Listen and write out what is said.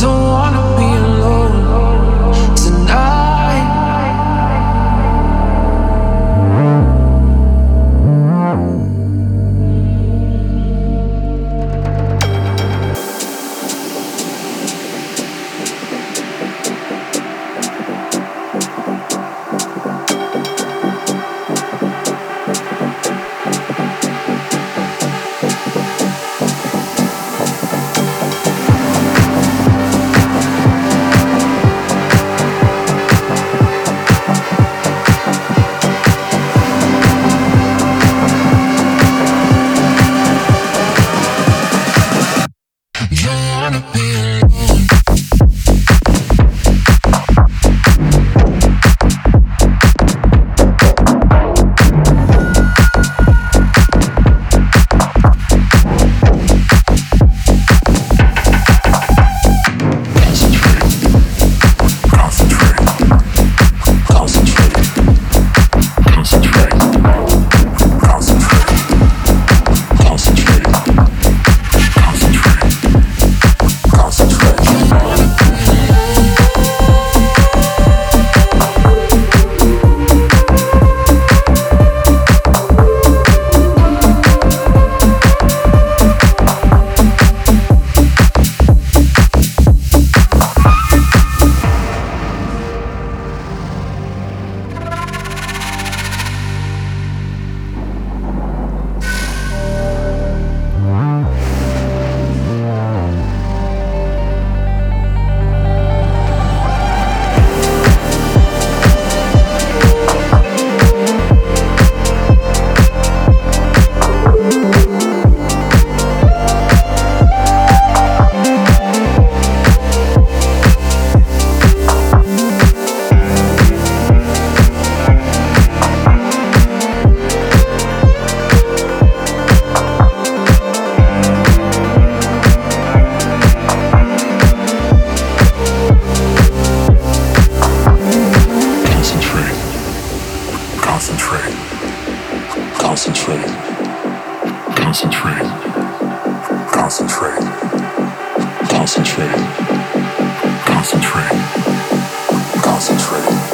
don't wanna feel Concentrate. Concentrate. Concentrate. Concentrate. Concentrate.